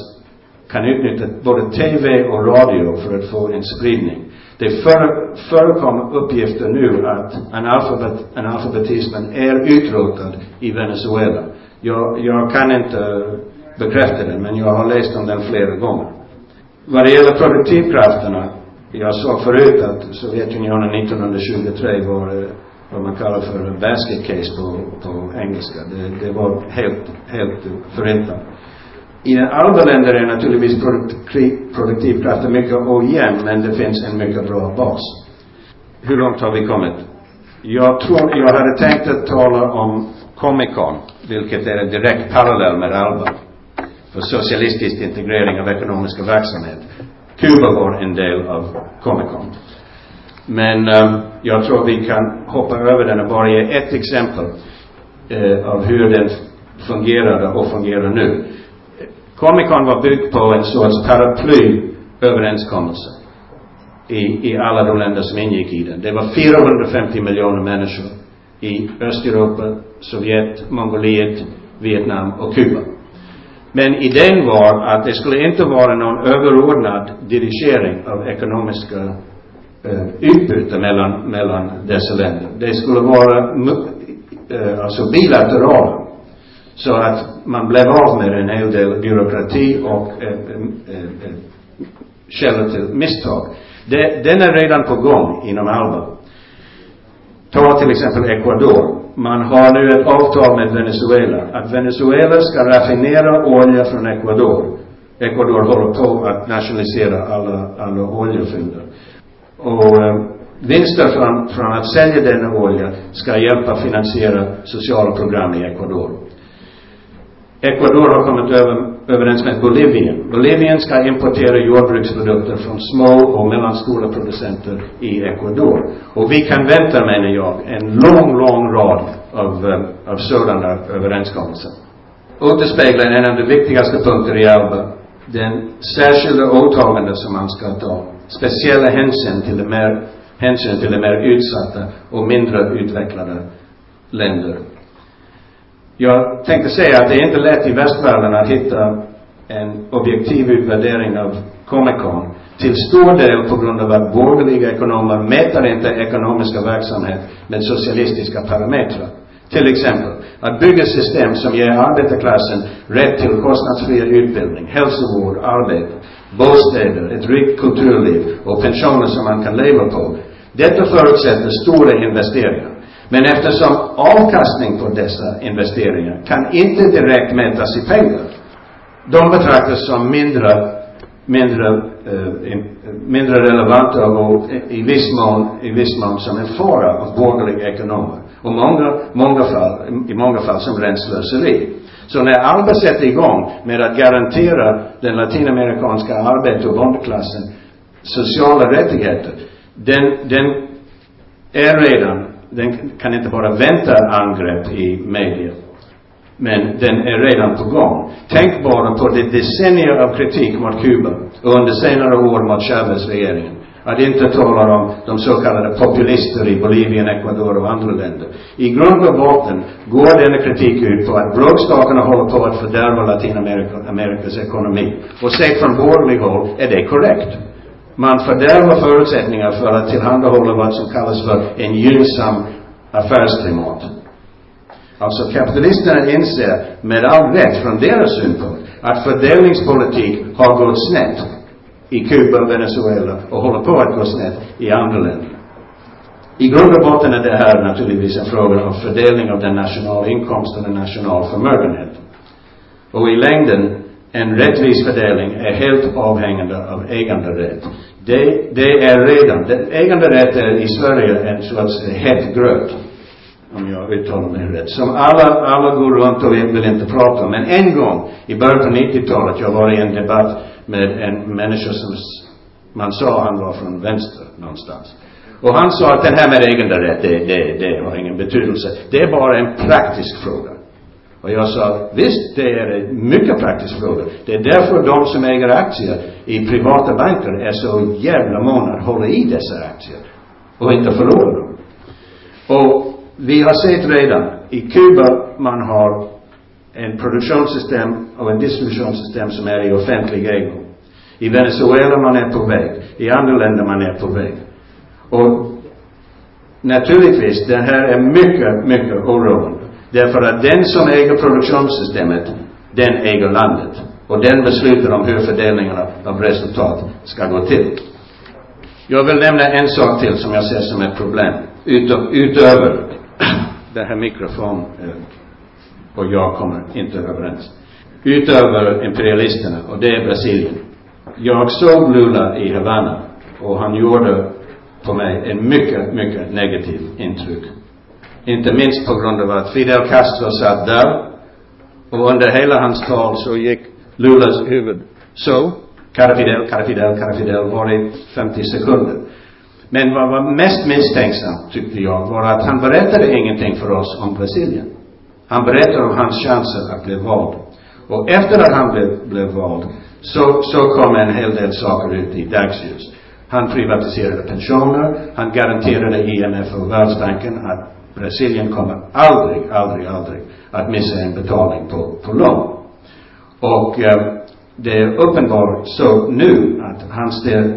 kan utnyttja både TV och radio för att få en spridning. Det för, förekom uppgifter nu att analfabet, analfabetismen är utrotad i Venezuela. Jag, jag kan inte bekräfta det, men jag har läst om den flera gånger. Vad det gäller produktivkrafterna, jag sa förut att Sovjetunionen 1923 var vad man kallar för basket case på, på engelska. Det, det var helt, helt förintande. I andra länder är naturligtvis produktivkraften mycket ojämn, men det finns en mycket bra bas. hur långt har vi kommit? Jag tror, jag hade tänkt att tala om Comic Con, vilket är en direkt parallell med ALBA. För socialistisk integrering av ekonomiska verksamhet. Kuba var en del av Comic Con. Men um, jag tror vi kan hoppa över den och bara ge ett exempel eh, av hur den fungerade och fungerar nu. Comic Con var byggd på en sorts paraplyöverenskommelse i, i alla de länder som ingick i den. Det var 450 miljoner människor i Östeuropa, Sovjet, Mongoliet, Vietnam och Kuba. Men idén var att det skulle inte vara någon överordnad dirigering av ekonomiska eh, utbyte mellan, mellan dessa länder. Det skulle vara eh, alltså bilaterala. Så att man blev av med en hel del byråkrati och eh, eh, eh, källor till misstag. Det, den är redan på gång inom ALBA. Ta till exempel Ecuador. Man har nu ett avtal med Venezuela. Att Venezuela ska raffinera olja från Ecuador. Ecuador håller på att nationalisera alla, alla oljefynder. Och eh, vinster från, från att sälja denna olja ska hjälpa finansiera sociala program i Ecuador. Ecuador har kommit över, överens med Bolivien. Bolivien ska importera jordbruksprodukter från små och mellanstora producenter i Ecuador. Och vi kan vänta, menar jag, en lång, lång rad av, eh, av sådana överenskommelser. Återspeglar en av de viktigaste punkterna i ALBA den särskilda åtagande som man ska ta. Speciella hänsyn till de mer, hänsyn till de mer utsatta och mindre utvecklade länder. Jag tänkte säga att det är inte lätt i västvärlden att hitta en objektiv utvärdering av Comic-Con. Till stor del på grund av att borgerliga ekonomer mäter inte ekonomiska verksamhet med socialistiska parametrar. Till exempel, att bygga system som ger arbetarklassen rätt till kostnadsfri utbildning, hälsovård, arbete, bostäder, ett rikt kulturliv och pensioner som man kan leva på. Detta förutsätter stora investeringar. Men eftersom avkastning på dessa investeringar kan inte direkt mätas i pengar. De betraktas som mindre, mindre, eh, mindre relevanta och i viss mån, i viss mån som en fara av borgerliga ekonomer. Och många, många fall, i många fall som rent slöseri. Så när Alba sätter igång med att garantera den latinamerikanska arbete och bondeklassen sociala rättigheter, den, den är redan den kan inte bara vänta angrepp i media. Men den är redan på gång. Tänk bara på det decennier av kritik mot Kuba och under senare år mot Chavez-regeringen. Att inte tala om de så kallade populister i Bolivien, Ecuador och andra länder. I grund och botten går denna kritik ut på att bråkstakarna håller på att fördärva Latinamerikas ekonomi. Och sett från borgerlig håll är det korrekt. Man fördärvar förutsättningar för att tillhandahålla vad som kallas för en gynnsam affärsklimat. Alltså kapitalisterna inser med all rätt från deras synpunkt att fördelningspolitik har gått snett i Kuba och Venezuela och håller på att gå snett i andra länder. I grund och botten är det här naturligtvis en fråga om fördelning av den nationala inkomsten och den nationala förmögenheten. Och i längden, en rättvis fördelning är helt avhängande av äganderätt. Det, det är redan, det, äganderätt är i Sverige en sorts het gröt. Om jag uttalar mig rätt. Som alla, alla går runt och vill, vill inte prata om. Men en gång, i början på 90-talet, jag var i en debatt med en människa som man sa han var från vänster någonstans. Och han sa att det här med äganderätt, det, det, det har ingen betydelse. Det är bara en praktisk fråga. Och jag sa, visst, det är en mycket praktisk fråga. Det är därför de som äger aktier i privata banker är så jävla måna att hålla i dessa aktier. Och inte förlora dem. Och vi har sett redan, i Kuba, man har en produktionssystem och en distributionssystem som är i offentlig ägo. I Venezuela man är på väg. I andra länder man är på väg. Och naturligtvis, det här är mycket, mycket oroande. Därför att den som äger produktionssystemet, den äger landet. Och den beslutar om hur fördelningen av resultat ska gå till. Jag vill nämna en sak till som jag ser som ett problem. utöver det här mikrofon eh, och jag kommer inte överens. Utöver imperialisterna, och det är Brasilien. Jag såg Lula i Havanna och han gjorde på mig en mycket, mycket negativ intryck. Inte minst på grund av att Fidel Castro satt där och under hela hans tal så gick Lulas huvud så. Cara Fidel, Cara Fidel, Cara Fidel var i 50 sekunder. Men vad var mest misstänksamt, tyckte jag, var att han berättade ingenting för oss om Brasilien. Han berättade om hans chanser att bli vald. Och efter att han blev, blev vald, så, så kom en hel del saker ut i dagsljus. Han privatiserade pensioner, han garanterade IMF och Världsbanken att Brasilien kommer aldrig, aldrig, aldrig att missa en betalning på, på lån. Och eh, det är uppenbart så nu att han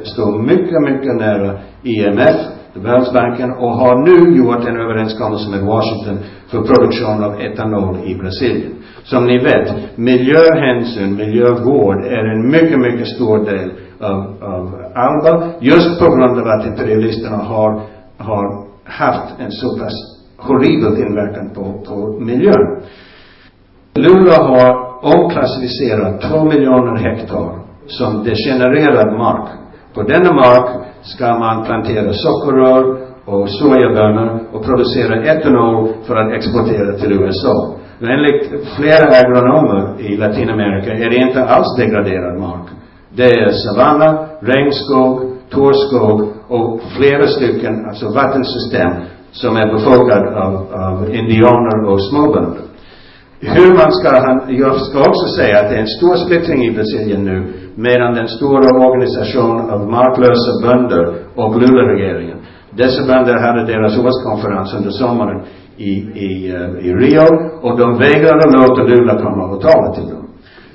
står mycket, mycket nära IMF, Världsbanken, och har nu gjort en överenskommelse med Washington för produktion av etanol i Brasilien. Som ni vet, miljöhänsyn, miljövård är en mycket, mycket stor del av, av ALBA, just på grund av att imperialisterna har, har haft en så pass horribel inverkan på, på miljön. Lula har omklassificerat två miljoner hektar som degenererad mark. På denna mark ska man plantera sockerrör och sojabönor och producera etanol för att exportera till USA. Men enligt flera agronomer i Latinamerika är det inte alls degraderad mark. Det är savanna, regnskog, torrskog och flera stycken, alltså vattensystem som är befolkad av, av indianer och småbönder. Hur man ska, han, jag ska också säga att det är en stor splittring i Brasilien nu medan den stora organisationen av marklösa bönder och Lula-regeringen. Dessa bönder hade deras årskonferens under sommaren i, i, eh, i Rio och de vägrade låta Lula komma och tala till dem.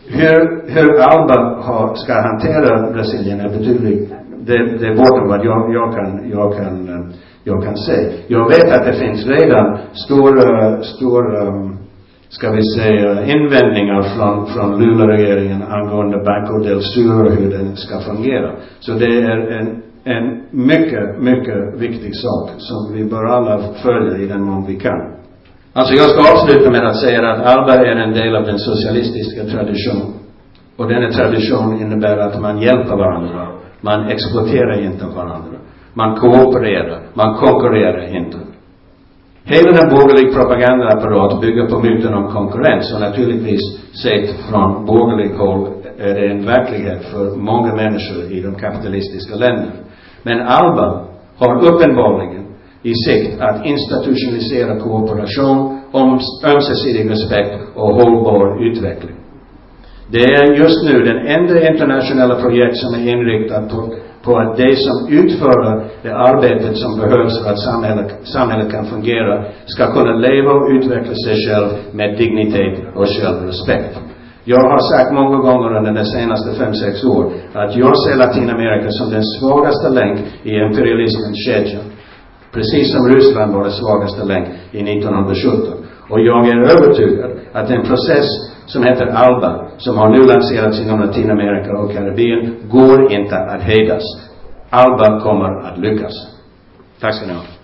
Hur, hur Alba har, ska hantera Brasilien är betydligt, det, det är bortom vad jag, jag kan, jag kan, jag kan se. Jag vet att det finns redan stora, stora um, ska vi säga, uh, invändningar från, från Luleåregeringen angående Banco del Sur och hur den ska fungera. Så det är en, en mycket, mycket viktig sak som vi bör alla följa i den mån vi kan. Alltså jag ska avsluta med att säga att ALBA är en del av den socialistiska traditionen. Och denna tradition innebär att man hjälper varandra. Man exploaterar inte varandra. Man koopererar. Man konkurrerar inte. Hela den borgerliga propagandaapparaten bygger på myten om konkurrens och naturligtvis sett från borgerligt håll är det en verklighet för många människor i de kapitalistiska länderna. Men ALBA har uppenbarligen i sikt att institutionalisera kooperation, ömsesidig respekt och hållbar utveckling. Det är just nu den enda internationella projekt som är inriktat på på att de som utför det arbetet som behövs för att samhället, samhället kan fungera ska kunna leva och utveckla sig själv med dignitet och självrespekt. Jag har sagt många gånger under de senaste fem, sex åren, att jag ser Latinamerika som den svagaste länk i imperialismens kedja. Precis som Ryssland var den svagaste länk i 1917. Och jag är övertygad att en process som heter ALBA, som har nu lanserats inom Latinamerika och Karibien, går inte att hejdas. ALBA kommer att lyckas. Tack ska ni ha.